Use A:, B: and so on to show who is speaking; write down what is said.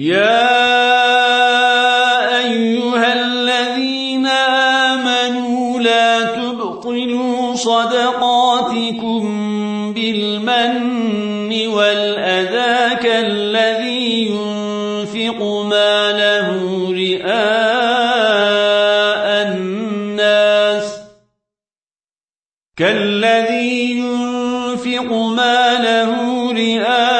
A: يا أيها الذين آمنوا لا تبطلوا صدقاتكم بالمن والأذى كالذي ينفق ماله رئاء الناس كالذي ينفق ماله رئاء